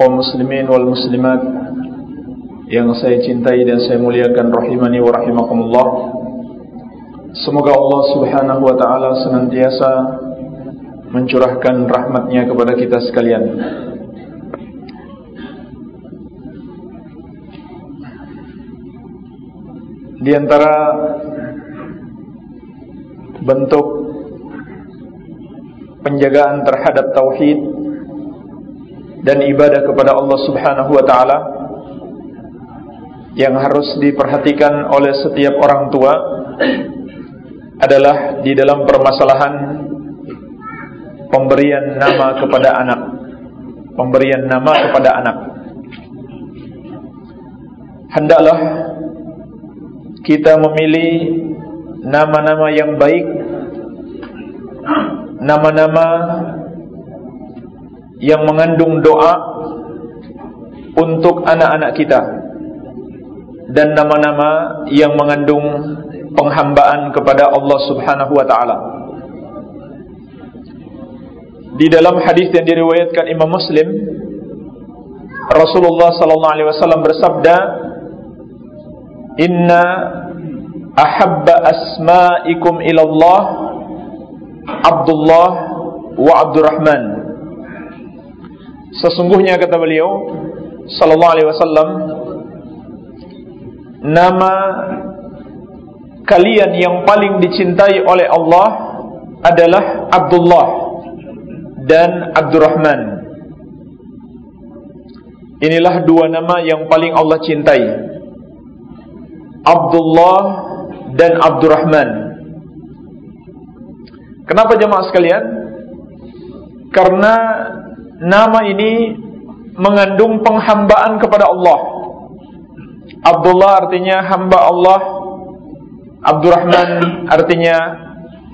kaum muslimin wal muslimat yang saya cintai dan saya muliakan rahimani wa rahimakumullah. Semoga Allah Subhanahu wa taala senantiasa mencurahkan rahmatnya kepada kita sekalian. Di antara bentuk penjagaan terhadap tauhid dan ibadah kepada Allah Subhanahu wa taala yang harus diperhatikan oleh setiap orang tua adalah di dalam permasalahan pemberian nama kepada anak. Pemberian nama kepada anak. Hendaklah kita memilih nama-nama yang baik, nama-nama yang mengandung doa untuk anak-anak kita dan nama-nama yang mengandung penghambaan kepada Allah Subhanahu wa taala. Di dalam hadis yang diriwayatkan Imam Muslim, Rasulullah sallallahu alaihi wasallam bersabda, "Inna ahabba asma'ikum ila Allah Abdullah wa Abdurrahman." Sesungguhnya kata beliau sallallahu alaihi wasallam nama kalian yang paling dicintai oleh Allah adalah Abdullah dan Abdurrahman. Inilah dua nama yang paling Allah cintai. Abdullah dan Abdurrahman. Kenapa jemaah sekalian? Karena nama ini mengandung penghambaan kepada Allah. Abdullah artinya hamba Allah. Abdurrahman artinya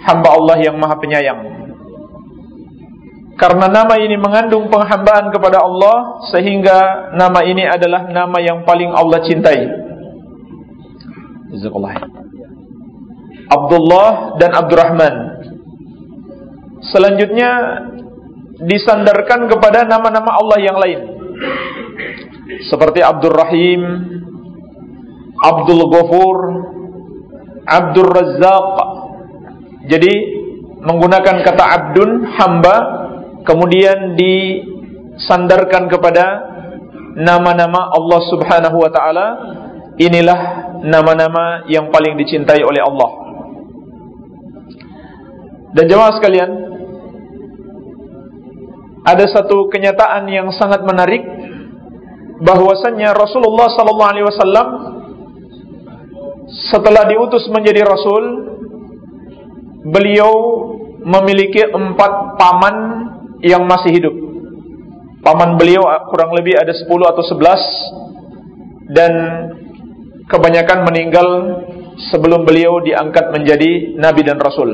hamba Allah yang maha penyayang. Karena nama ini mengandung penghambaan kepada Allah sehingga nama ini adalah nama yang paling Allah cintai. Abdullah dan Abdurrahman. Selanjutnya disandarkan kepada nama-nama Allah yang lain. Seperti Abdul Rahim, Abdul Ghafur, Abdul Razzaq. Jadi menggunakan kata abdun hamba kemudian disandarkan kepada nama-nama Allah Subhanahu wa taala. Inilah nama-nama yang paling dicintai oleh Allah. Dan jemaah sekalian, ada satu kenyataan yang sangat menarik bahwasannya Rasulullah sallallahu alaihi wasallam setelah diutus menjadi rasul beliau memiliki empat paman yang masih hidup. Paman beliau kurang lebih ada 10 atau 11 dan kebanyakan meninggal sebelum beliau diangkat menjadi nabi dan rasul.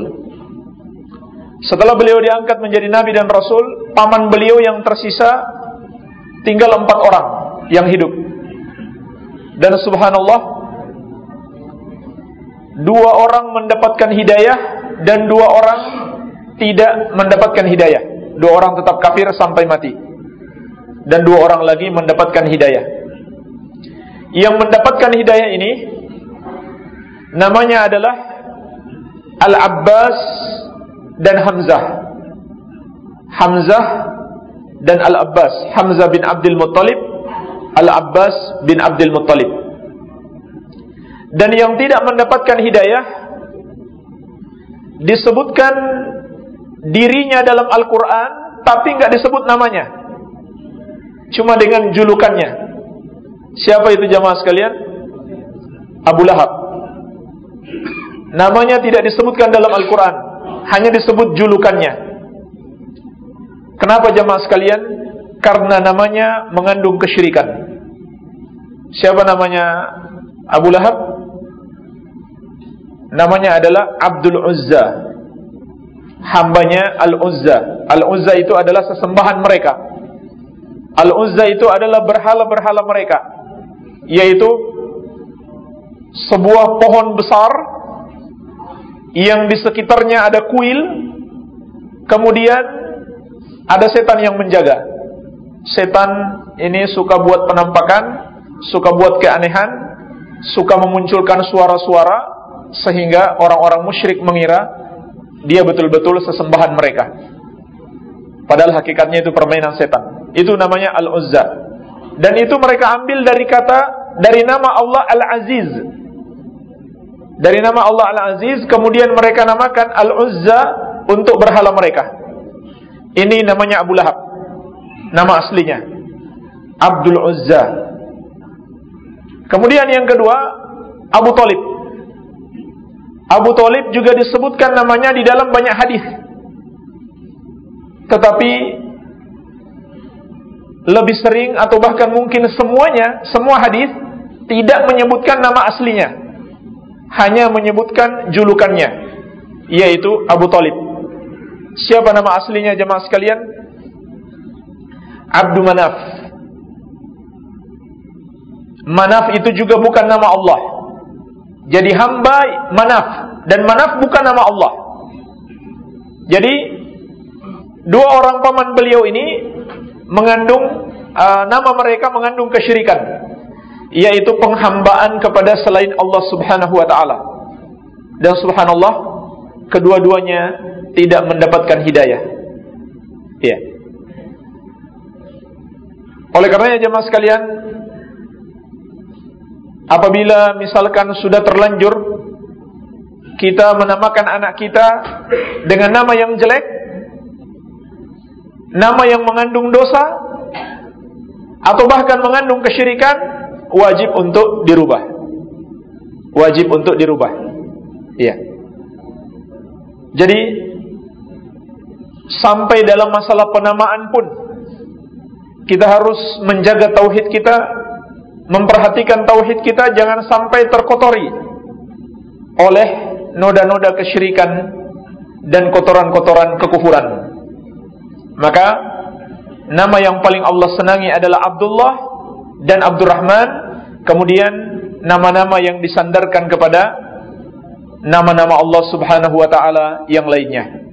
Setelah beliau diangkat menjadi nabi dan rasul, paman beliau yang tersisa tinggal empat orang yang hidup. Dan subhanallah, dua orang mendapatkan hidayah dan dua orang tidak mendapatkan hidayah. Dua orang tetap kafir sampai mati. Dan dua orang lagi mendapatkan hidayah. Yang mendapatkan hidayah ini namanya adalah Al-Abbas dan Hamzah. Hamzah dan Al-Abbas. Hamzah bin Abdul Muttalib, Al-Abbas bin Abdul Muttalib. Dan yang tidak mendapatkan hidayah disebutkan dirinya dalam Al-Quran tapi nggak disebut namanya. Cuma dengan julukannya. Siapa itu jamaah sekalian? Abu Lahab. Namanya tidak disebutkan dalam Al-Quran hanya disebut julukannya. Kenapa jamaah sekalian? Karena namanya mengandung kesyirikan. Siapa namanya Abu Lahab? Namanya adalah Abdul Uzza. Hambanya Al-Uzza. Al-Uzza itu adalah sesembahan mereka. Al-Uzza itu adalah berhala-berhala mereka. Yaitu sebuah pohon besar yang di sekitarnya ada kuil. Kemudian ada setan yang menjaga. Setan ini suka buat penampakan suka buat keanehan, suka memunculkan suara-suara sehingga orang-orang musyrik mengira dia betul-betul sesembahan mereka. Padahal hakikatnya itu permainan setan. Itu namanya Al-Uzza. Dan itu mereka ambil dari kata dari nama Allah Al-Aziz. Dari nama Allah Al-Aziz kemudian mereka namakan Al-Uzza untuk berhala mereka. Ini namanya Abu Lahab. Nama aslinya Abdul Uzza Kemudian yang kedua, Abu Talib. Abu Talib juga disebutkan namanya di dalam banyak hadis. Tetapi lebih sering atau bahkan mungkin semuanya, semua hadis tidak menyebutkan nama aslinya. Hanya menyebutkan julukannya, yaitu Abu Talib. Siapa nama aslinya jemaah sekalian? Abdul Manaf Manaf itu juga bukan nama Allah. Jadi hamba Manaf dan Manaf bukan nama Allah. Jadi dua orang paman beliau ini mengandung uh, nama mereka mengandung kesyirikan yaitu penghambaan kepada selain Allah Subhanahu wa taala. Dan subhanallah kedua-duanya tidak mendapatkan hidayah. Iya. Oleh karenanya jemaah sekalian, Apabila misalkan sudah terlanjur kita menamakan anak kita dengan nama yang jelek, nama yang mengandung dosa, atau bahkan mengandung kesyirikan, wajib untuk dirubah. Wajib untuk dirubah. Iya. Jadi sampai dalam masalah penamaan pun kita harus menjaga tauhid kita memperhatikan tauhid kita jangan sampai terkotori oleh noda-noda kesyirikan dan kotoran-kotoran kekufuran. Maka nama yang paling Allah senangi adalah Abdullah dan Abdurrahman, kemudian nama-nama yang disandarkan kepada nama-nama Allah Subhanahu wa taala yang lainnya.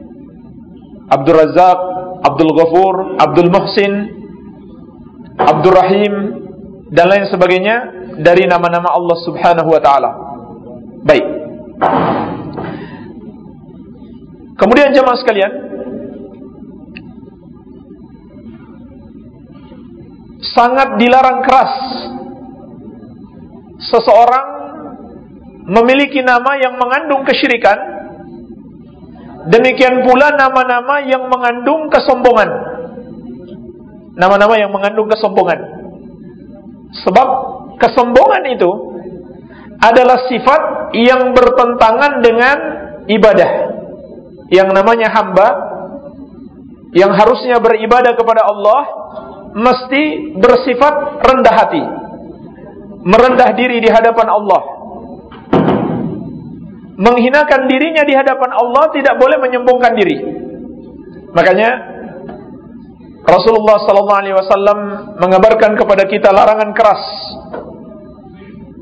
Abdul Razak, Abdul Ghafur, Abdul Muhsin, Abdul Rahim, dan lain sebagainya dari nama-nama Allah Subhanahu wa taala. Baik. Kemudian jemaah sekalian, sangat dilarang keras seseorang memiliki nama yang mengandung kesyirikan demikian pula nama-nama yang mengandung kesombongan nama-nama yang mengandung kesombongan Sebab kesombongan itu adalah sifat yang bertentangan dengan ibadah. Yang namanya hamba yang harusnya beribadah kepada Allah mesti bersifat rendah hati. Merendah diri di hadapan Allah. Menghinakan dirinya di hadapan Allah tidak boleh menyombongkan diri. Makanya Rasulullah sallallahu alaihi wasallam mengabarkan kepada kita larangan keras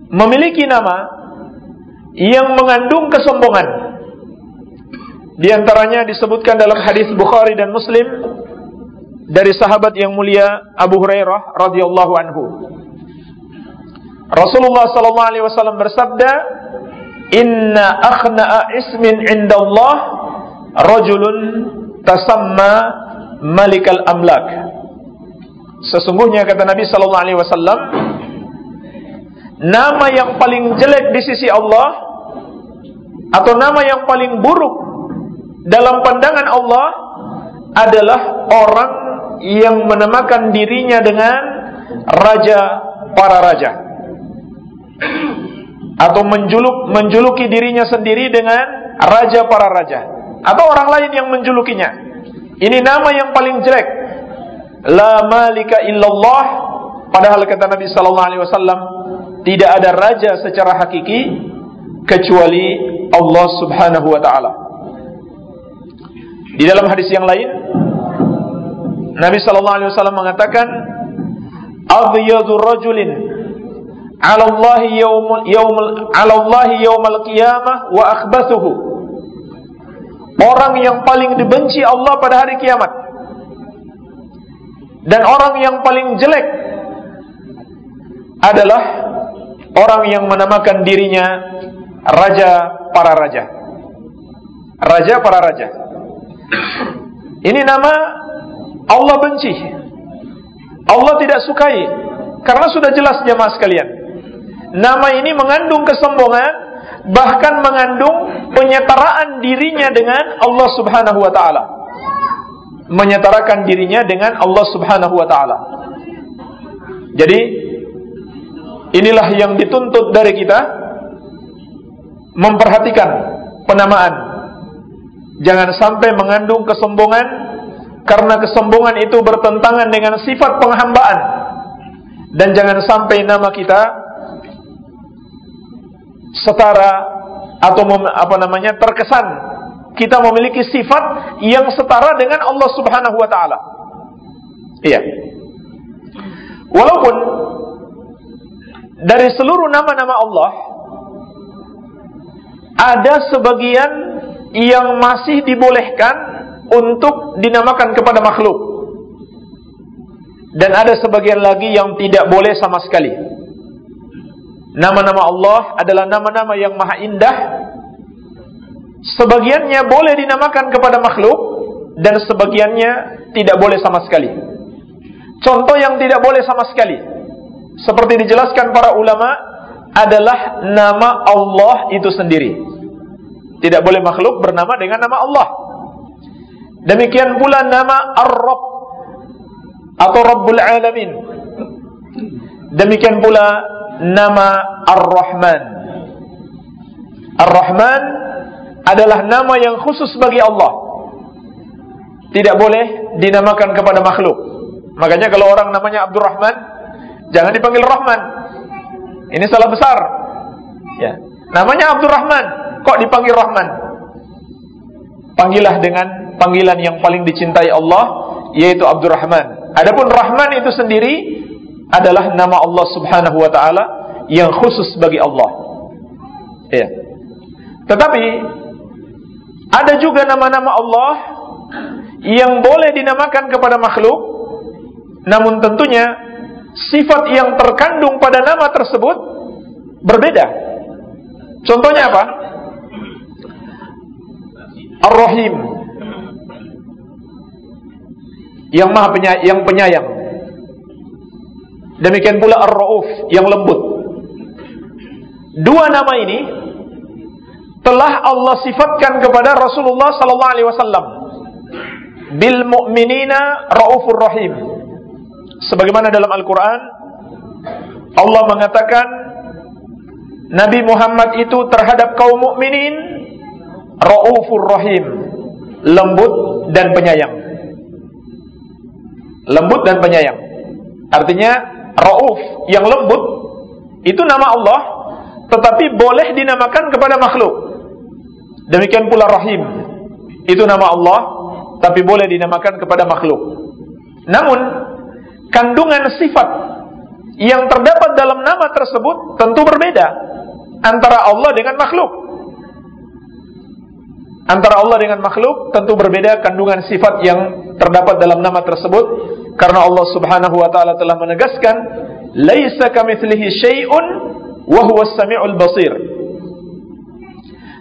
memiliki nama yang mengandung kesombongan. Di antaranya disebutkan dalam hadis Bukhari dan Muslim dari sahabat yang mulia Abu Hurairah radhiyallahu anhu. Rasulullah sallallahu alaihi wasallam bersabda, "Inna akhna'a ismin 'inda Allah rajulun tasamma Malikal Amlak. Sesungguhnya kata Nabi sallallahu alaihi wasallam, nama yang paling jelek di sisi Allah atau nama yang paling buruk dalam pandangan Allah adalah orang yang menamakan dirinya dengan raja para raja atau menjuluk menjuluki dirinya sendiri dengan raja para raja atau orang lain yang menjulukinya ini nama yang paling jelek. La malika illallah Padahal kata Nabi sallallahu alaihi wasallam, tidak ada raja secara hakiki kecuali Allah Subhanahu wa taala. Di dalam hadis yang lain, Nabi sallallahu alaihi wasallam mengatakan, "Aghyadu rajulin 'ala Allah yaumul yaumul 'ala Allah yaumal qiyamah wa akhbathuhu." Orang yang paling dibenci Allah pada hari kiamat dan orang yang paling jelek adalah orang yang menamakan dirinya raja para raja. Raja para raja. Ini nama Allah benci. Allah tidak sukai karena sudah jelas jemaah sekalian. Nama ini mengandung kesombongan bahkan mengandung penyetaraan dirinya dengan Allah Subhanahu wa taala. Menyetarakan dirinya dengan Allah Subhanahu wa taala. Jadi inilah yang dituntut dari kita memperhatikan penamaan. Jangan sampai mengandung kesombongan karena kesombongan itu bertentangan dengan sifat penghambaan. Dan jangan sampai nama kita setara atau apa namanya terkesan kita memiliki sifat yang setara dengan Allah Subhanahu wa taala. Iya. Walaupun dari seluruh nama-nama Allah ada sebagian yang masih dibolehkan untuk dinamakan kepada makhluk. Dan ada sebagian lagi yang tidak boleh sama sekali. Nama-nama Allah adalah nama-nama yang maha indah. Sebagiannya boleh dinamakan kepada makhluk dan sebagiannya tidak boleh sama sekali. Contoh yang tidak boleh sama sekali seperti dijelaskan para ulama adalah nama Allah itu sendiri. Tidak boleh makhluk bernama dengan nama Allah. Demikian pula nama Ar-Rabb atau Rabbul Alamin. Demikian pula nama Ar-Rahman. Ar-Rahman adalah nama yang khusus bagi Allah. Tidak boleh dinamakan kepada makhluk. Makanya kalau orang namanya Abdurrahman, jangan dipanggil Rahman. Ini salah besar. Ya. Namanya Abdurrahman, kok dipanggil Rahman? Panggillah dengan panggilan yang paling dicintai Allah, yaitu Abdurrahman. Adapun Rahman itu sendiri adalah nama Allah Subhanahu wa taala yang khusus bagi Allah. Ya. Tetapi ada juga nama-nama Allah yang boleh dinamakan kepada makhluk namun tentunya sifat yang terkandung pada nama tersebut berbeda. Contohnya apa? Ar-Rahim yang maha penyayang, yang penyayang. Demikian pula Ar-Rauf yang lembut. Dua nama ini telah Allah sifatkan kepada Rasulullah sallallahu alaihi wasallam bil mu'minina raufur rahim. Sebagaimana dalam Al-Qur'an Allah mengatakan Nabi Muhammad itu terhadap kaum mukminin raufur rahim, lembut dan penyayang. Lembut dan penyayang. Artinya rauf yang lembut itu nama Allah tetapi boleh dinamakan kepada makhluk. Demikian pula Rahim. Itu nama Allah, tapi boleh dinamakan kepada makhluk. Namun, kandungan sifat yang terdapat dalam nama tersebut tentu berbeda antara Allah dengan makhluk. Antara Allah dengan makhluk tentu berbeda kandungan sifat yang terdapat dalam nama tersebut karena Allah Subhanahu wa taala telah menegaskan laisa kamitslihi syai'un wa huwas samiul basir.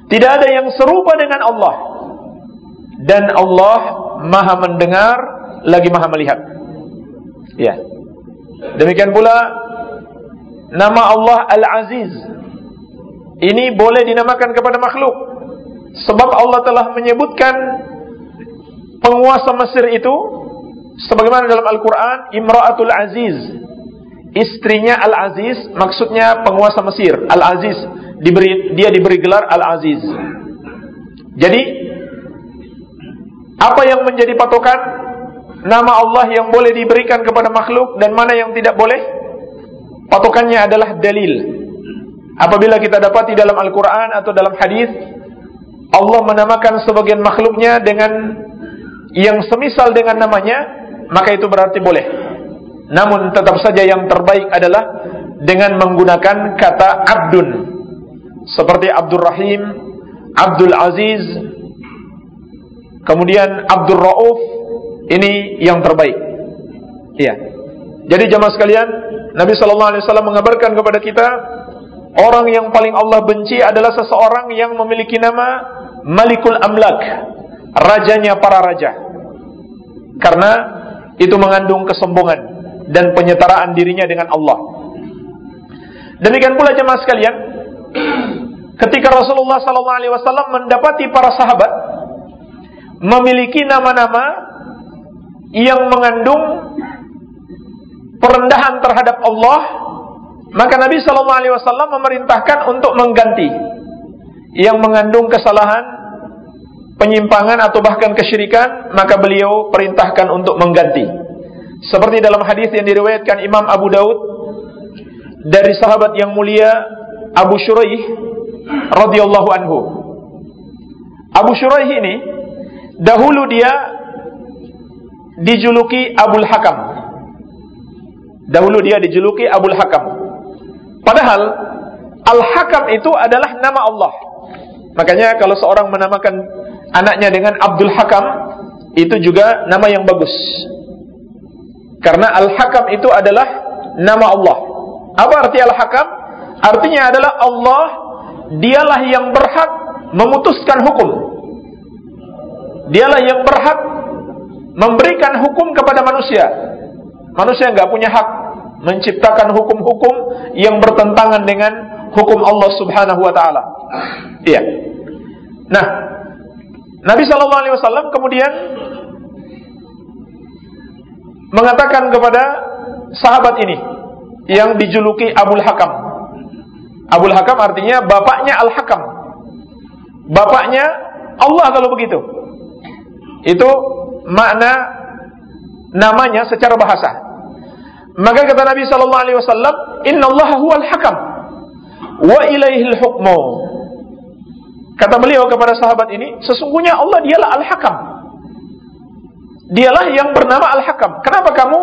Tidak ada yang serupa dengan Allah. Dan Allah Maha mendengar lagi Maha melihat. Ya. Demikian pula nama Allah Al-Aziz. Ini boleh dinamakan kepada makhluk. Sebab Allah telah menyebutkan penguasa Mesir itu sebagaimana dalam Al-Qur'an Imra'atul Aziz. Istrinya Al-Aziz maksudnya penguasa Mesir. Al-Aziz diberi dia diberi gelar Al-Aziz. Jadi apa yang menjadi patokan nama Allah yang boleh diberikan kepada makhluk dan mana yang tidak boleh? patokannya adalah dalil. Apabila kita dapati dalam Al-Quran atau dalam hadis Allah menamakan sebagian makhluknya dengan yang semisal dengan namanya, maka itu berarti boleh. Namun tetap saja yang terbaik adalah dengan menggunakan kata abdun. Seperti Abdul Rahim, Abdul Aziz, kemudian Abdul Rauf, ini yang terbaik. Iya. Jadi jamaah sekalian, Nabi sallallahu alaihi wasallam mengabarkan kepada kita orang yang paling Allah benci adalah seseorang yang memiliki nama Malikul Amlak, rajanya para raja. Karena itu mengandung kesombongan dan penyetaraan dirinya dengan Allah. Demikian pula jemaah sekalian, ketika Rasulullah SAW mendapati para sahabat memiliki nama-nama yang mengandung perendahan terhadap Allah, maka Nabi SAW memerintahkan untuk mengganti yang mengandung kesalahan penyimpangan atau bahkan kesyirikan, maka beliau perintahkan untuk mengganti. Seperti dalam hadis yang diriwayatkan Imam Abu Daud dari sahabat yang mulia Abu Shuraih radhiyallahu anhu. Abu Shuraih ini dahulu dia dijuluki Abul Hakam. Dahulu dia dijuluki Abul Hakam. Padahal Al-Hakam itu adalah nama Allah. Makanya kalau seorang menamakan anaknya dengan Abdul Hakam itu juga nama yang bagus. Karena Al-Hakam itu adalah nama Allah. Apa arti Al-Hakam? Artinya adalah Allah dialah yang berhak memutuskan hukum. Dialah yang berhak memberikan hukum kepada manusia. Manusia nggak punya hak menciptakan hukum-hukum yang bertentangan dengan hukum Allah Subhanahu wa taala. Iya. Nah, Nabi Shallallahu Alaihi Wasallam kemudian mengatakan kepada sahabat ini yang dijuluki Abul Hakam. Abul Hakam artinya bapaknya Al Hakam. Bapaknya Allah kalau begitu. Itu makna namanya secara bahasa. Maka kata Nabi Shallallahu Alaihi Wasallam, Inna Allah huwal Hakam, wa ilaihil hukmu. Kata beliau kepada sahabat ini, sesungguhnya Allah dialah Al-Hakam. Dialah yang bernama Al-Hakam. Kenapa kamu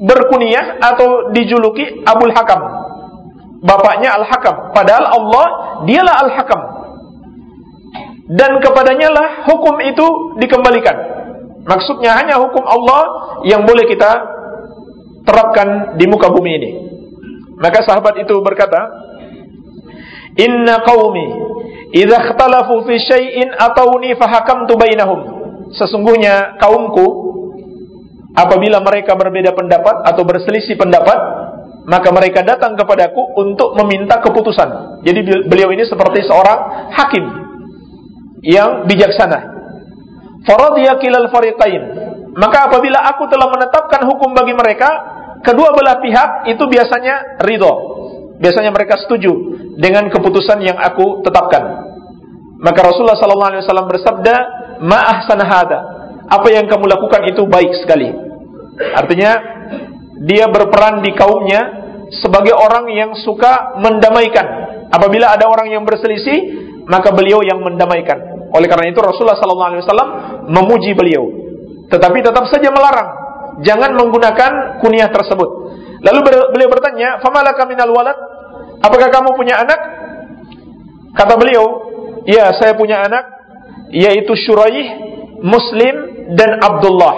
berkuniah atau dijuluki Abul Hakam? Bapaknya Al-Hakam. Padahal Allah dialah Al-Hakam. Dan kepadanya lah hukum itu dikembalikan. Maksudnya hanya hukum Allah yang boleh kita terapkan di muka bumi ini. Maka sahabat itu berkata, Inna qawmi Idza ikhtalafu fi syai'in atawni fahakamtu bainahum. Sesungguhnya kaumku apabila mereka berbeda pendapat atau berselisih pendapat, maka mereka datang kepadaku untuk meminta keputusan. Jadi beliau ini seperti seorang hakim yang bijaksana. Faradiya kilal fariqain. Maka apabila aku telah menetapkan hukum bagi mereka, kedua belah pihak itu biasanya ridho. Biasanya mereka setuju dengan keputusan yang aku tetapkan. Maka Rasulullah sallallahu alaihi wasallam bersabda, "Ma ahsana hada." Apa yang kamu lakukan itu baik sekali. Artinya dia berperan di kaumnya sebagai orang yang suka mendamaikan. Apabila ada orang yang berselisih, maka beliau yang mendamaikan. Oleh karena itu Rasulullah sallallahu alaihi wasallam memuji beliau. Tetapi tetap saja melarang jangan menggunakan kunyah tersebut. Lalu beliau bertanya, "Famalaka minal walad?" Apakah kamu punya anak? Kata beliau, "Ya, saya punya anak yaitu Syuraih, Muslim dan Abdullah."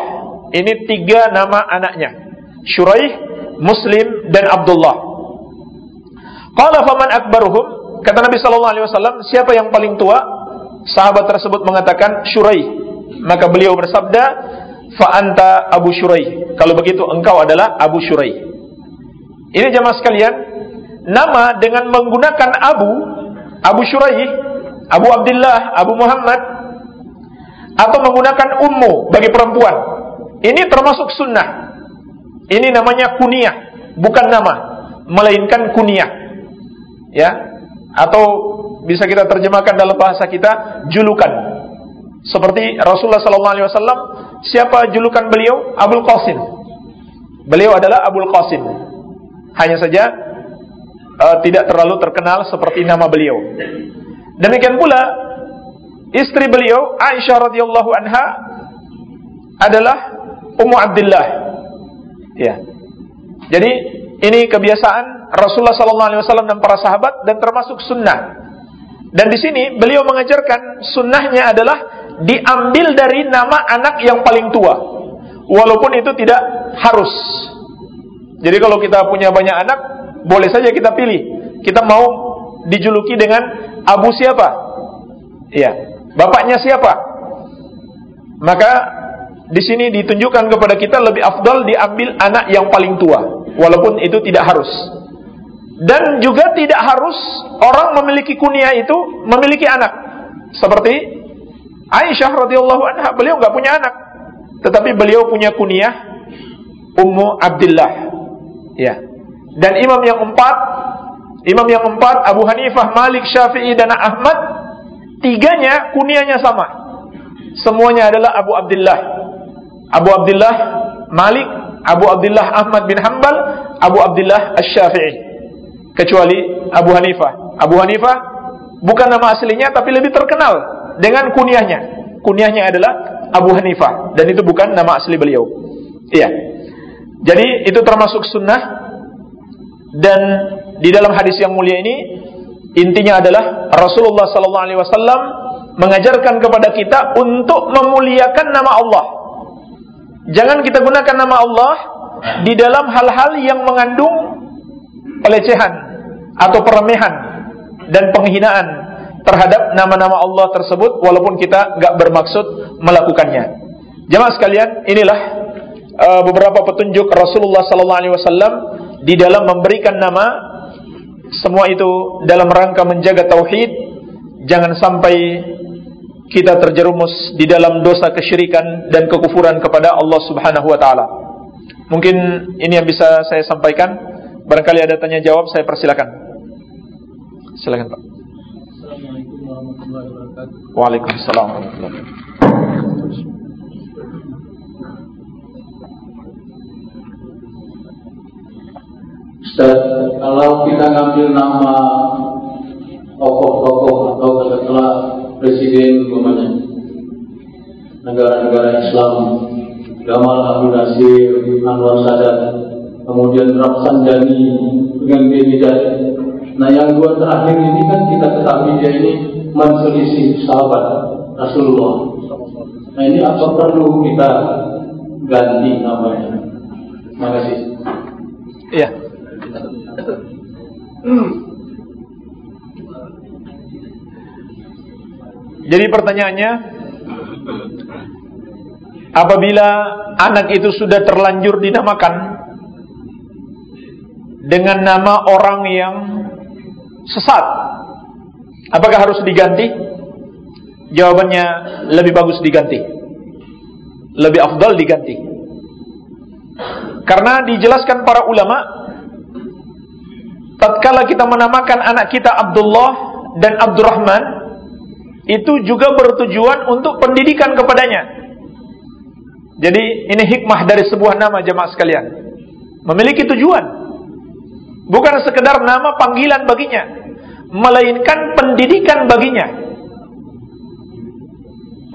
Ini tiga nama anaknya. Syuraih, Muslim dan Abdullah. Qala faman akbaruhum? Kata Nabi sallallahu alaihi wasallam, siapa yang paling tua? Sahabat tersebut mengatakan Syuraih. Maka beliau bersabda, "Fa anta Abu Syuraih." Kalau begitu engkau adalah Abu Syuraih. Ini jemaah sekalian, nama dengan menggunakan Abu, Abu Syuraih, Abu Abdullah, Abu Muhammad, atau menggunakan Ummu bagi perempuan. Ini termasuk sunnah. Ini namanya kunyah, bukan nama, melainkan kunyah. Ya, atau bisa kita terjemahkan dalam bahasa kita julukan. Seperti Rasulullah SAW, siapa julukan beliau? Abul Qasim. Beliau adalah Abul Qasim. Hanya saja uh, tidak terlalu terkenal seperti nama beliau. Demikian pula istri beliau Aisyah radhiyallahu anha adalah Ummu Abdullah. Ya. Jadi ini kebiasaan Rasulullah wasallam dan para sahabat dan termasuk sunnah. Dan di sini beliau mengajarkan sunnahnya adalah diambil dari nama anak yang paling tua. Walaupun itu tidak harus. Jadi kalau kita punya banyak anak, boleh saja kita pilih. Kita mau dijuluki dengan Abu siapa? Iya. Bapaknya siapa? Maka di sini ditunjukkan kepada kita lebih afdal diambil anak yang paling tua, walaupun itu tidak harus. Dan juga tidak harus orang memiliki kunyah itu memiliki anak. Seperti Aisyah radhiyallahu anha, beliau nggak punya anak, tetapi beliau punya kunyah Ummu Abdullah. Ya. Dan imam yang empat, imam yang empat Abu Hanifah, Malik, Syafi'i dan Ahmad, tiganya kunyahnya sama. Semuanya adalah Abu Abdullah. Abu Abdullah Malik, Abu Abdullah Ahmad bin Hanbal, Abu Abdullah Asy-Syafi'i. Kecuali Abu Hanifah. Abu Hanifah bukan nama aslinya tapi lebih terkenal dengan kunyahnya. Kunyahnya adalah Abu Hanifah dan itu bukan nama asli beliau. Iya. Jadi itu termasuk sunnah dan di dalam hadis yang mulia ini intinya adalah Rasulullah sallallahu alaihi wasallam mengajarkan kepada kita untuk memuliakan nama Allah. Jangan kita gunakan nama Allah di dalam hal-hal yang mengandung pelecehan atau peremehan dan penghinaan terhadap nama-nama Allah tersebut walaupun kita nggak bermaksud melakukannya. Jemaah sekalian, inilah uh, beberapa petunjuk Rasulullah sallallahu alaihi wasallam di dalam memberikan nama semua itu dalam rangka menjaga tauhid, jangan sampai kita terjerumus di dalam dosa kesyirikan dan kekufuran kepada Allah Subhanahu wa taala. Mungkin ini yang bisa saya sampaikan. Barangkali ada tanya jawab, saya persilakan. Silakan, Pak warahmatullahi wabarakatuh. Waalaikumsalam warahmatullahi wabarakatuh. Ustaz, kalau kita ngambil nama tokoh-tokoh atau katakanlah presiden umpamanya negara-negara Islam Gamal Abdul Nasir, Anwar Sadat, kemudian Rafsanjani dengan Hidayat. Nah yang dua terakhir ini kan kita ketahui dia ini menselisih sahabat Rasulullah. Nah ini apa perlu kita ganti namanya? Terima kasih. Iya. Jadi pertanyaannya, apabila anak itu sudah terlanjur dinamakan dengan nama orang yang sesat, Apakah harus diganti? Jawabannya lebih bagus diganti. Lebih afdal diganti. Karena dijelaskan para ulama tatkala kita menamakan anak kita Abdullah dan Abdurrahman itu juga bertujuan untuk pendidikan kepadanya. Jadi ini hikmah dari sebuah nama jemaah sekalian. Memiliki tujuan. Bukan sekedar nama panggilan baginya melainkan pendidikan baginya.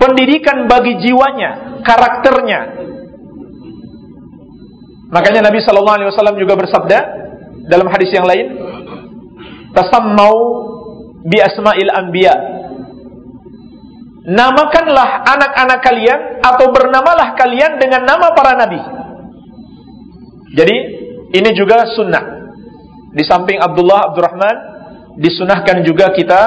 Pendidikan bagi jiwanya, karakternya. Makanya Nabi sallallahu alaihi wasallam juga bersabda dalam hadis yang lain, "Tasammau bi asma'il anbiya." Namakanlah anak-anak kalian atau bernamalah kalian dengan nama para nabi. Jadi, ini juga sunnah. Di samping Abdullah Abdurrahman disunahkan juga kita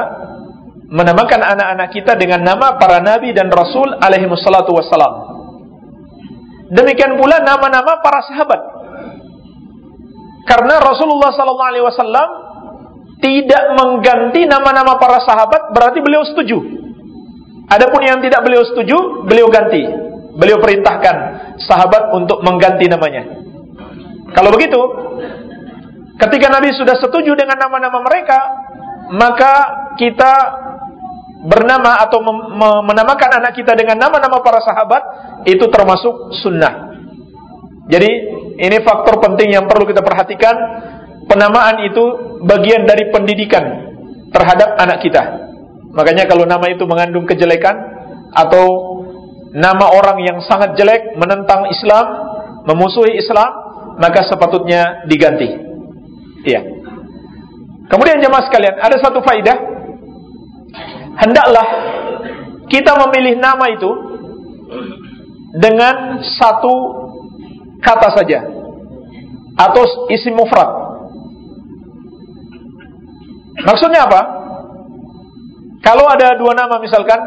menamakan anak-anak kita dengan nama para nabi dan rasul alaihi wassalam. Demikian pula nama-nama para sahabat. Karena Rasulullah wasallam tidak mengganti nama-nama para sahabat berarti beliau setuju. Adapun yang tidak beliau setuju, beliau ganti. Beliau perintahkan sahabat untuk mengganti namanya. Kalau begitu, Ketika Nabi sudah setuju dengan nama-nama mereka, maka kita bernama atau menamakan anak kita dengan nama-nama para sahabat itu termasuk sunnah. Jadi ini faktor penting yang perlu kita perhatikan penamaan itu bagian dari pendidikan terhadap anak kita. Makanya kalau nama itu mengandung kejelekan atau nama orang yang sangat jelek menentang Islam, memusuhi Islam, maka sepatutnya diganti. Iya. Kemudian jemaah sekalian, ada satu faidah. Hendaklah kita memilih nama itu dengan satu kata saja atau isi mufrad. Maksudnya apa? Kalau ada dua nama misalkan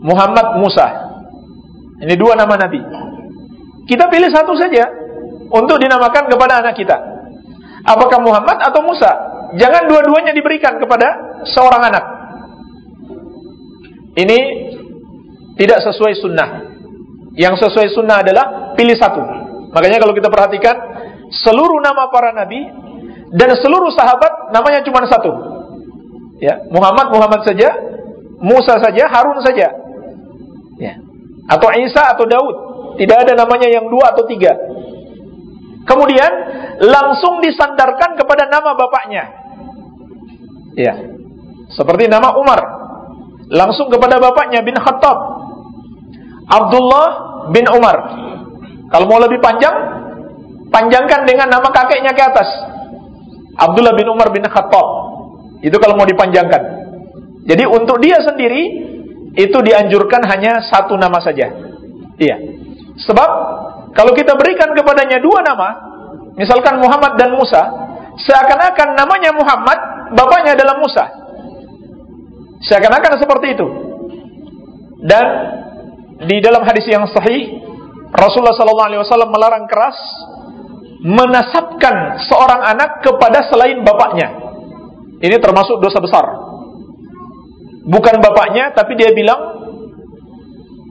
Muhammad Musa. Ini dua nama nabi. Kita pilih satu saja untuk dinamakan kepada anak kita. Apakah Muhammad atau Musa? Jangan dua-duanya diberikan kepada seorang anak. Ini tidak sesuai sunnah. Yang sesuai sunnah adalah pilih satu. Makanya kalau kita perhatikan seluruh nama para nabi dan seluruh sahabat namanya cuma satu. Ya, Muhammad Muhammad saja, Musa saja, Harun saja. Ya. Atau Isa atau Daud. Tidak ada namanya yang dua atau tiga. Kemudian langsung disandarkan kepada nama bapaknya. Ya. Seperti nama Umar. Langsung kepada bapaknya bin Khattab. Abdullah bin Umar. Kalau mau lebih panjang, panjangkan dengan nama kakeknya ke atas. Abdullah bin Umar bin Khattab. Itu kalau mau dipanjangkan. Jadi untuk dia sendiri itu dianjurkan hanya satu nama saja. Iya. Sebab kalau kita berikan kepadanya dua nama, misalkan Muhammad dan Musa, seakan-akan namanya Muhammad, bapaknya adalah Musa. Seakan-akan seperti itu. Dan di dalam hadis yang sahih Rasulullah sallallahu alaihi wasallam melarang keras menasabkan seorang anak kepada selain bapaknya. Ini termasuk dosa besar. Bukan bapaknya tapi dia bilang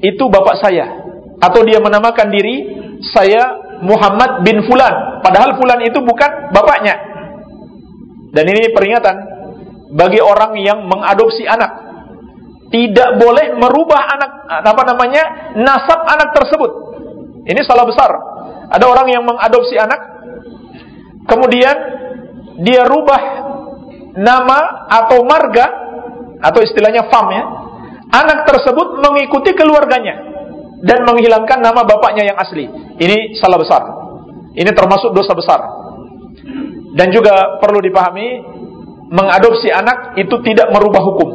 itu bapak saya atau dia menamakan diri saya Muhammad bin Fulan padahal Fulan itu bukan bapaknya. Dan ini peringatan bagi orang yang mengadopsi anak tidak boleh merubah anak apa namanya nasab anak tersebut. Ini salah besar. Ada orang yang mengadopsi anak, kemudian dia rubah nama atau marga atau istilahnya fam ya. Anak tersebut mengikuti keluarganya dan menghilangkan nama bapaknya yang asli. Ini salah besar. Ini termasuk dosa besar. Dan juga perlu dipahami mengadopsi anak itu tidak merubah hukum.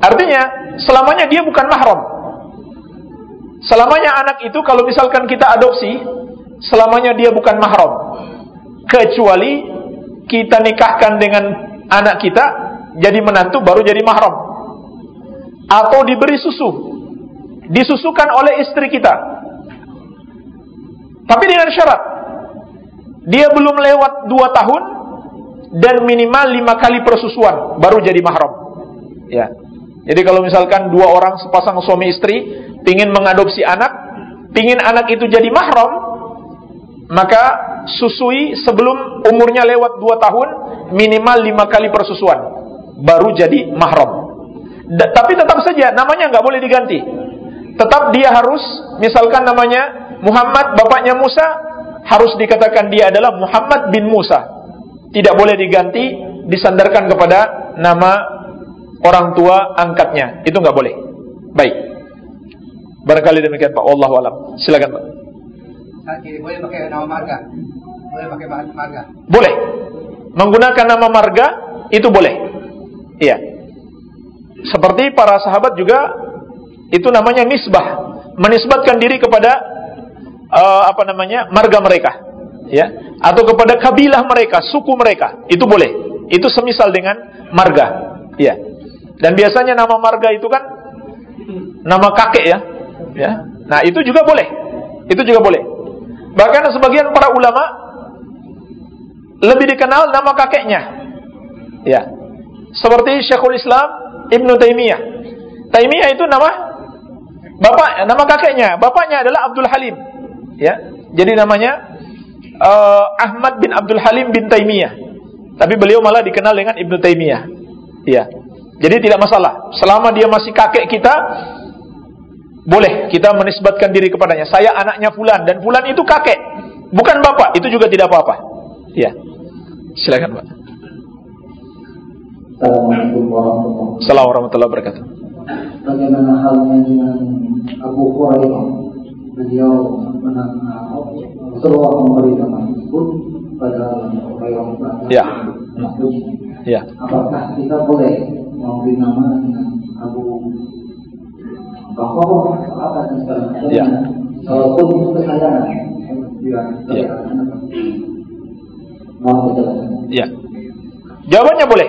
Artinya selamanya dia bukan mahram. Selamanya anak itu kalau misalkan kita adopsi, selamanya dia bukan mahram. Kecuali kita nikahkan dengan anak kita jadi menantu baru jadi mahram. Atau diberi susu. Disusukan oleh istri kita. Tapi dengan syarat dia belum lewat dua tahun dan minimal lima kali persusuan baru jadi mahram. Ya. Jadi kalau misalkan dua orang sepasang suami istri ingin mengadopsi anak, ingin anak itu jadi mahram, maka susui sebelum umurnya lewat dua tahun minimal lima kali persusuan, baru jadi mahram. Da, tapi tetap saja namanya nggak boleh diganti. Tetap dia harus, misalkan namanya Muhammad, bapaknya Musa, harus dikatakan dia adalah Muhammad bin Musa. Tidak boleh diganti, disandarkan kepada nama orang tua angkatnya. Itu nggak boleh. Baik. Barangkali demikian Pak. Allah alam. Silakan Pak. Boleh pakai nama marga. Boleh pakai marga. Boleh. Menggunakan nama marga itu boleh. Iya. Seperti para sahabat juga itu namanya nisbah. Menisbatkan diri kepada uh, apa namanya? marga mereka. Ya, atau kepada kabilah mereka, suku mereka. Itu boleh. Itu semisal dengan marga. Iya. Dan biasanya nama marga itu kan nama kakek ya. Ya. Nah, itu juga boleh. Itu juga boleh. Bahkan sebagian para ulama lebih dikenal nama kakeknya. Ya. Seperti Syekhul Islam Ibnu Taimiyah. Taimiyah itu nama bapak nama kakeknya. Bapaknya adalah Abdul Halim. Ya. Jadi namanya uh, Ahmad bin Abdul Halim bin Taimiyah. Tapi beliau malah dikenal dengan Ibnu Taimiyah. Iya. Jadi tidak masalah. Selama dia masih kakek kita, boleh kita menisbatkan diri kepadanya. Saya anaknya fulan dan fulan itu kakek, bukan bapak. Itu juga tidak apa-apa. Ya. Silakan Pak. Assalamualaikum warahmatullahi wabarakatuh. Bagaimana halnya dengan Abu Hurairah? Beliau menang Rasulullah memberi nama tersebut pada Hurairah. Ya. Ya. Apakah kita boleh memberi nama dengan Abu Bakar apa dan? Ya. Walaupun itu kesayangan. Ya. Ya. Ya. Jawabannya boleh.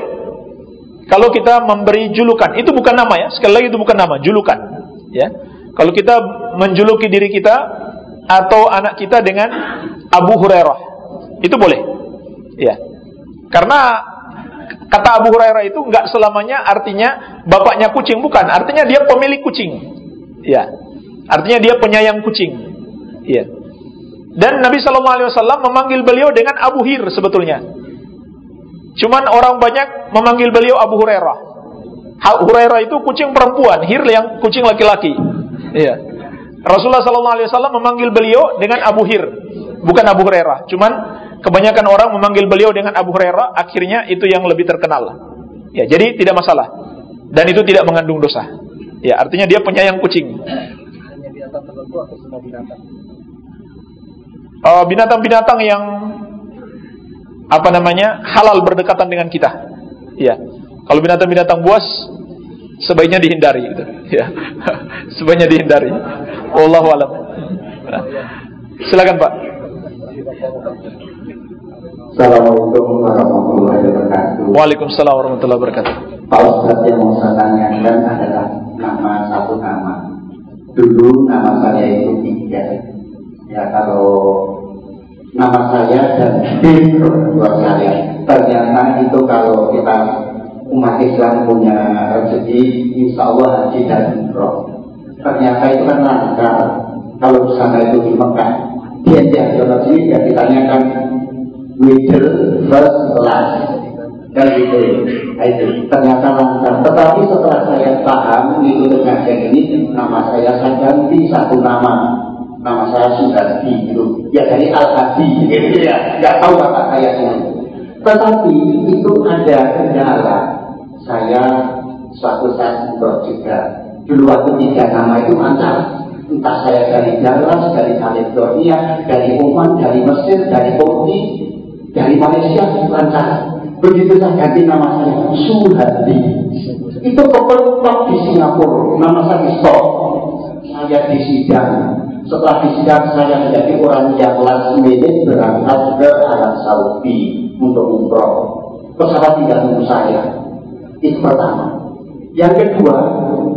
Kalau kita memberi julukan, itu bukan nama ya. Sekali lagi itu bukan nama, julukan. Ya. Kalau kita menjuluki diri kita atau anak kita dengan Abu Hurairah, itu boleh. Ya. Karena kata Abu Hurairah itu nggak selamanya artinya bapaknya kucing, bukan. Artinya dia pemilik kucing. Ya. Artinya dia penyayang kucing. Ya. Dan Nabi Shallallahu Alaihi Wasallam memanggil beliau dengan Abu Hir sebetulnya. Cuman orang banyak memanggil beliau Abu Hurairah. Hurairah itu kucing perempuan, Hir yang kucing laki-laki. Iya. Rasulullah Shallallahu Alaihi Wasallam memanggil beliau dengan Abu Hir, bukan Abu Hurairah. Cuman kebanyakan orang memanggil beliau dengan Abu Hurairah, akhirnya itu yang lebih terkenal. Ya, jadi tidak masalah. Dan itu tidak mengandung dosa. Ya, artinya dia penyayang kucing. Hanya binatang tertentu atau semua binatang? Uh, binatang-binatang yang apa namanya halal berdekatan dengan kita. Ya, kalau binatang-binatang buas sebaiknya dihindari. Gitu. Ya, sebaiknya dihindari. Allah alam. Silakan Pak. Assalamualaikum warahmatullahi wabarakatuh. Waalaikumsalam warahmatullahi wabarakatuh. Pak Ustadz yang mau saya tanyakan adalah nama satu nama. Dulu nama saya itu tiga. Ya kalau nama saya dan kedua saya. Ternyata itu kalau kita umat Islam punya rezeki, insya Allah haji dan umroh. Ternyata itu kan lancar. Kalau sana itu di Mekah, dia diajar sini dia ditanyakan middle first class dan gitu nah, itu ternyata lancar. Tetapi setelah saya paham mengikuti kajian ini nama saya saya ganti satu nama. Nama saya Sundadi gitu ya dari Al Hadi gitu ya nggak tahu bapak saya itu tetapi itu ada kendala. Saya suatu saat juga dulu waktu tiga nama itu lancar entah saya dari Dallas, dari California, dari Oman, dari Mesir, dari Turki, dari Malaysia, lancar. Begitu saya ganti nama saya, Suhadi. Itu keperluan di Singapura, nama saya stop. Saya di sidang. Setelah di sidang, saya menjadi orang yang last minute berangkat ke Arab Saudi untuk umroh. Pesawat tidak tunggu saya. Itu pertama. Yang kedua,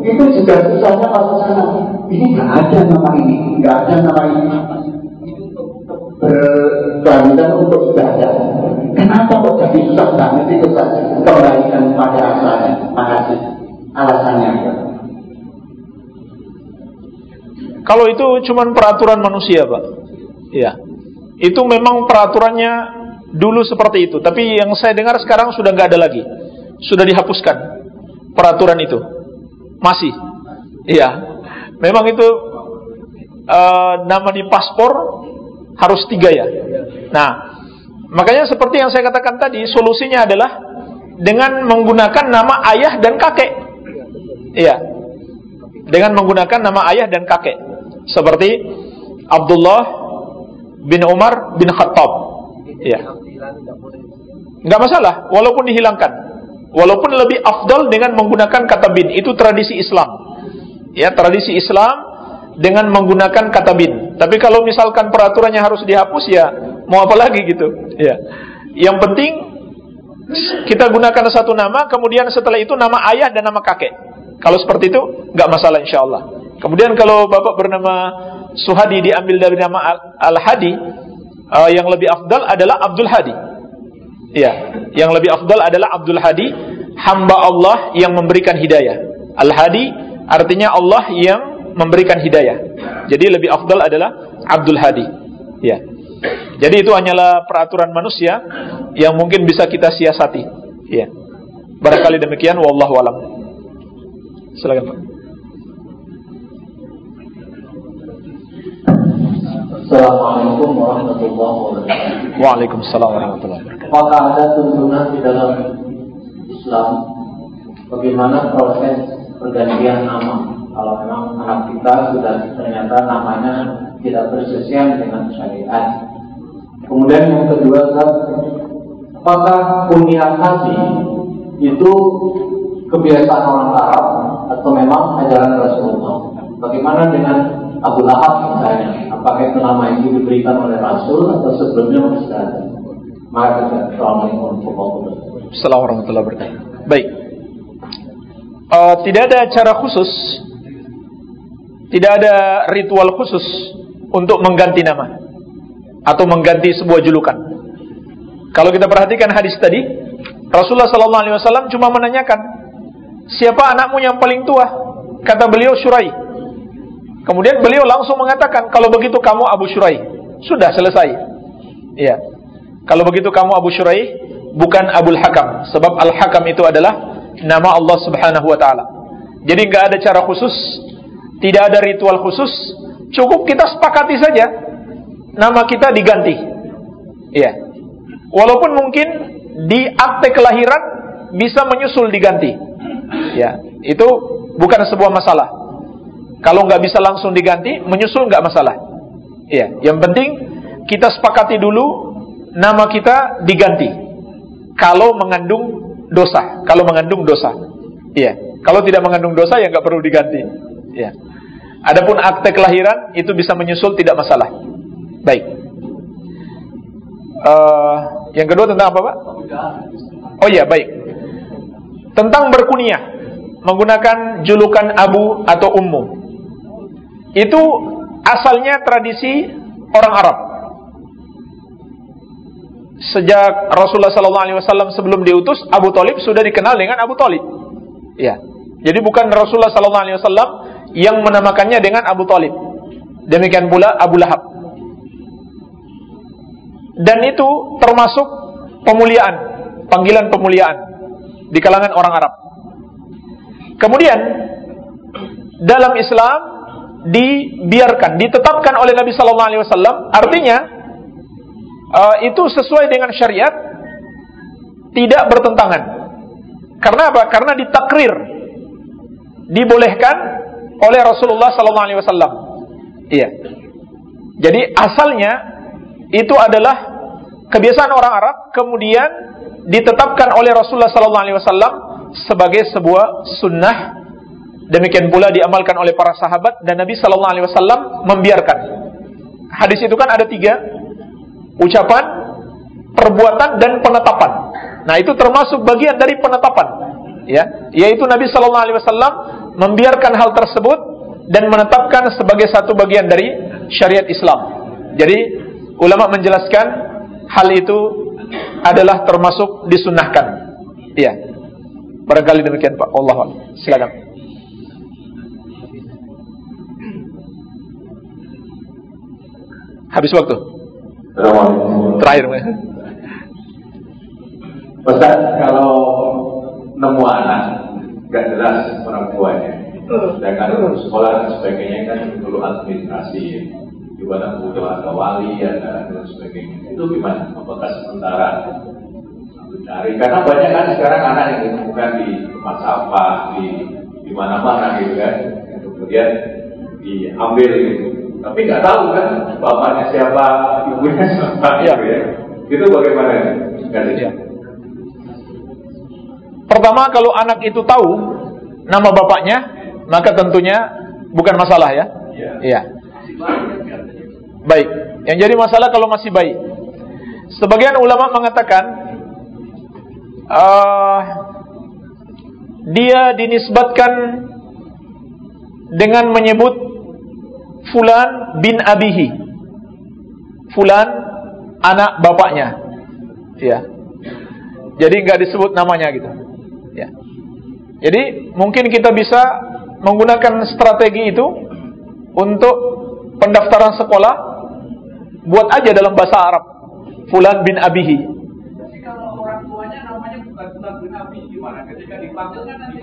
itu juga susahnya masuk sana. Ini nggak ada nama ini, nggak ada nama ini. Berbangun untuk ibadah. Kenapa kok jadi susah banget itu? Kembalikan pada asalnya. Makasih. Alasannya? Kalau itu cuma peraturan manusia, Pak. Ya. Itu memang peraturannya dulu seperti itu. Tapi yang saya dengar sekarang sudah nggak ada lagi. Sudah dihapuskan peraturan itu. Masih. Iya. Memang itu uh, nama di paspor harus tiga ya. Nah, makanya seperti yang saya katakan tadi, solusinya adalah dengan menggunakan nama ayah dan kakek. Iya. Dengan menggunakan nama ayah dan kakek. Seperti Abdullah bin Umar bin Khattab. Iya. Enggak masalah, walaupun dihilangkan. Walaupun lebih afdal dengan menggunakan kata bin, itu tradisi Islam. Ya, tradisi Islam dengan menggunakan kata bin. Tapi kalau misalkan peraturannya harus dihapus ya mau apa lagi gitu. Ya. Yang penting kita gunakan satu nama, kemudian setelah itu nama ayah dan nama kakek. Kalau seperti itu nggak masalah insya Allah. Kemudian kalau bapak bernama Suhadi diambil dari nama Al Hadi, uh, yang lebih afdal adalah Abdul Hadi. Ya, yang lebih afdal adalah Abdul Hadi, hamba Allah yang memberikan hidayah. Al Hadi artinya Allah yang memberikan hidayah. Jadi lebih afdal adalah Abdul Hadi. Ya. Jadi itu hanyalah peraturan manusia yang mungkin bisa kita siasati. Ya. Barangkali demikian wallahu alam. Silakan Pak. Assalamualaikum warahmatullahi wabarakatuh. Waalaikumsalam warahmatullahi wabarakatuh. apakah ada tuntunan di dalam Islam bagaimana proses pergantian nama kalau memang anak kita sudah ternyata namanya tidak bersesuaian dengan syariat. Kemudian yang kedua, apakah kunyah Nabi itu kebiasaan orang Arab atau memang ajaran Rasulullah? Bagaimana dengan Abu Lahab misalnya? Apakah itu nama itu diberikan oleh Rasul atau sebelumnya masih ada? Maka Assalamualaikum warahmatullahi wabarakatuh. Baik. Uh, tidak ada cara khusus, tidak ada ritual khusus untuk mengganti nama atau mengganti sebuah julukan. Kalau kita perhatikan hadis tadi, Rasulullah Sallallahu Alaihi Wasallam cuma menanyakan siapa anakmu yang paling tua. Kata beliau Syurai. Kemudian beliau langsung mengatakan kalau begitu kamu Abu Syurai. Sudah selesai. Iya. Kalau begitu kamu Abu Syurai bukan Abul Hakam sebab Al Hakam itu adalah nama Allah Subhanahu wa taala. Jadi nggak ada cara khusus, tidak ada ritual khusus, cukup kita sepakati saja nama kita diganti. Iya. Walaupun mungkin di akte kelahiran bisa menyusul diganti. Ya, itu bukan sebuah masalah. Kalau nggak bisa langsung diganti, menyusul nggak masalah. Iya, yang penting kita sepakati dulu nama kita diganti. Kalau mengandung dosa, kalau mengandung dosa. Iya, kalau tidak mengandung dosa ya nggak perlu diganti. Iya. Adapun akte kelahiran itu bisa menyusul tidak masalah. Baik. Uh, yang kedua tentang apa, Pak? Oh iya, baik. Tentang berkunyah menggunakan julukan abu atau ummu. Itu asalnya tradisi orang Arab. Sejak Rasulullah SAW sebelum diutus, Abu Talib sudah dikenal dengan Abu Talib. Ya, jadi bukan Rasulullah SAW yang menamakannya dengan Abu Talib. Demikian pula Abu Lahab dan itu termasuk pemuliaan, panggilan pemuliaan di kalangan orang Arab. Kemudian dalam Islam dibiarkan, ditetapkan oleh Nabi Sallallahu Alaihi Wasallam, artinya uh, itu sesuai dengan syariat, tidak bertentangan. Karena apa? Karena ditakrir, dibolehkan oleh Rasulullah Sallallahu Alaihi Wasallam. Iya. Jadi asalnya itu adalah kebiasaan orang Arab kemudian ditetapkan oleh Rasulullah SAW sebagai sebuah sunnah demikian pula diamalkan oleh para sahabat dan Nabi SAW membiarkan hadis itu kan ada tiga ucapan perbuatan dan penetapan nah itu termasuk bagian dari penetapan ya yaitu Nabi SAW membiarkan hal tersebut dan menetapkan sebagai satu bagian dari syariat Islam jadi ulama menjelaskan hal itu adalah termasuk disunahkan. Iya. Barangkali demikian Pak. Allah silakan. Habis waktu. Terakhir. Ustaz, kalau nemu anak gak jelas orang tuanya, sedangkan sekolah dan sebagainya kan perlu administrasi di mana butuh ada wali, ada dan sebagainya. Itu gimana? Apakah sementara mencari? Karena banyak kan sekarang anak yang ditemukan di tempat sampah, di di mana-mana gitu kan. Kemudian diambil gitu. Tapi nggak tahu kan bapaknya siapa, ibunya siapa ya. gitu ya. Itu bagaimana? Ya. Pertama kalau anak itu tahu nama bapaknya, maka tentunya bukan masalah ya. Iya. Ya. Baik. Yang jadi masalah kalau masih baik. Sebagian ulama mengatakan uh, dia dinisbatkan dengan menyebut fulan bin abihi. Fulan anak bapaknya. Ya. Jadi nggak disebut namanya gitu. Ya. Jadi mungkin kita bisa menggunakan strategi itu untuk pendaftaran sekolah buat aja dalam bahasa Arab. Fulan bin Abihi. Tapi kalau orang tuanya namanya bukan Fulan bin Abihi gimana? Ketika dipanggil kan nanti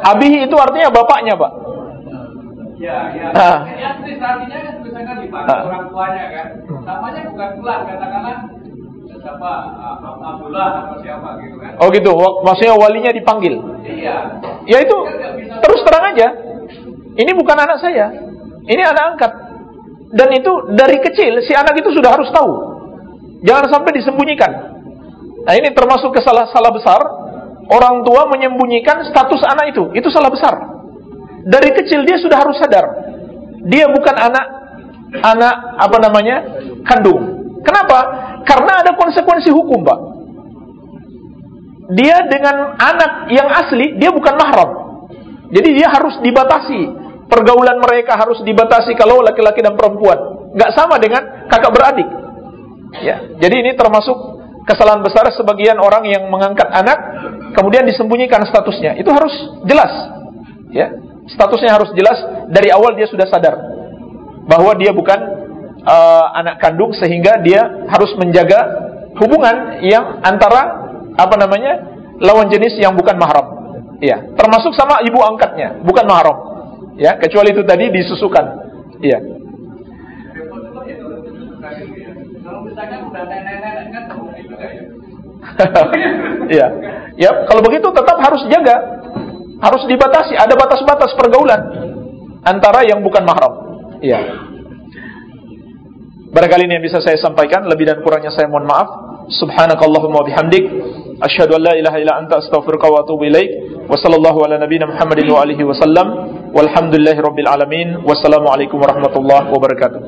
Abihi itu artinya bapaknya, Pak. Ya, ya. Ah. Ya, artinya kan misalkan dipanggil ah. orang tuanya kan. Namanya bukan Fulan, katakanlah siapa uh, Abdullah atau siapa gitu kan. Oh gitu, maksudnya walinya dipanggil. Iya. Ya itu terus terang aja. Ini bukan anak saya. Ini anak angkat. Dan itu dari kecil si anak itu sudah harus tahu. Jangan sampai disembunyikan. Nah ini termasuk kesalahan salah besar. Orang tua menyembunyikan status anak itu. Itu salah besar. Dari kecil dia sudah harus sadar. Dia bukan anak anak apa namanya kandung. Kenapa? Karena ada konsekuensi hukum, Pak. Dia dengan anak yang asli dia bukan mahram. Jadi dia harus dibatasi. Pergaulan mereka harus dibatasi kalau laki-laki dan perempuan. Nggak sama dengan kakak beradik. Ya, jadi ini termasuk kesalahan besar sebagian orang yang mengangkat anak kemudian disembunyikan statusnya. Itu harus jelas. Ya, statusnya harus jelas dari awal dia sudah sadar bahwa dia bukan uh, anak kandung sehingga dia harus menjaga hubungan yang antara apa namanya lawan jenis yang bukan mahram. Ya, termasuk sama ibu angkatnya, bukan mahram. Ya, kecuali itu tadi disusukan. Ya ya. Ya, kalau begitu tetap harus jaga. Harus dibatasi, ada batas-batas pergaulan antara yang bukan mahram. Iya. Barangkali ini yang bisa saya sampaikan, lebih dan kurangnya saya mohon maaf. Subhanakallahumma bihamdik, asyhadu an la ilaha illa anta astaghfiruka wa atubu ilaik. Wa sallallahu ala nabiyyina Muhammadin wa alihi wa sallam. Walhamdulillahi rabbil alamin. Wassalamualaikum warahmatullahi wabarakatuh.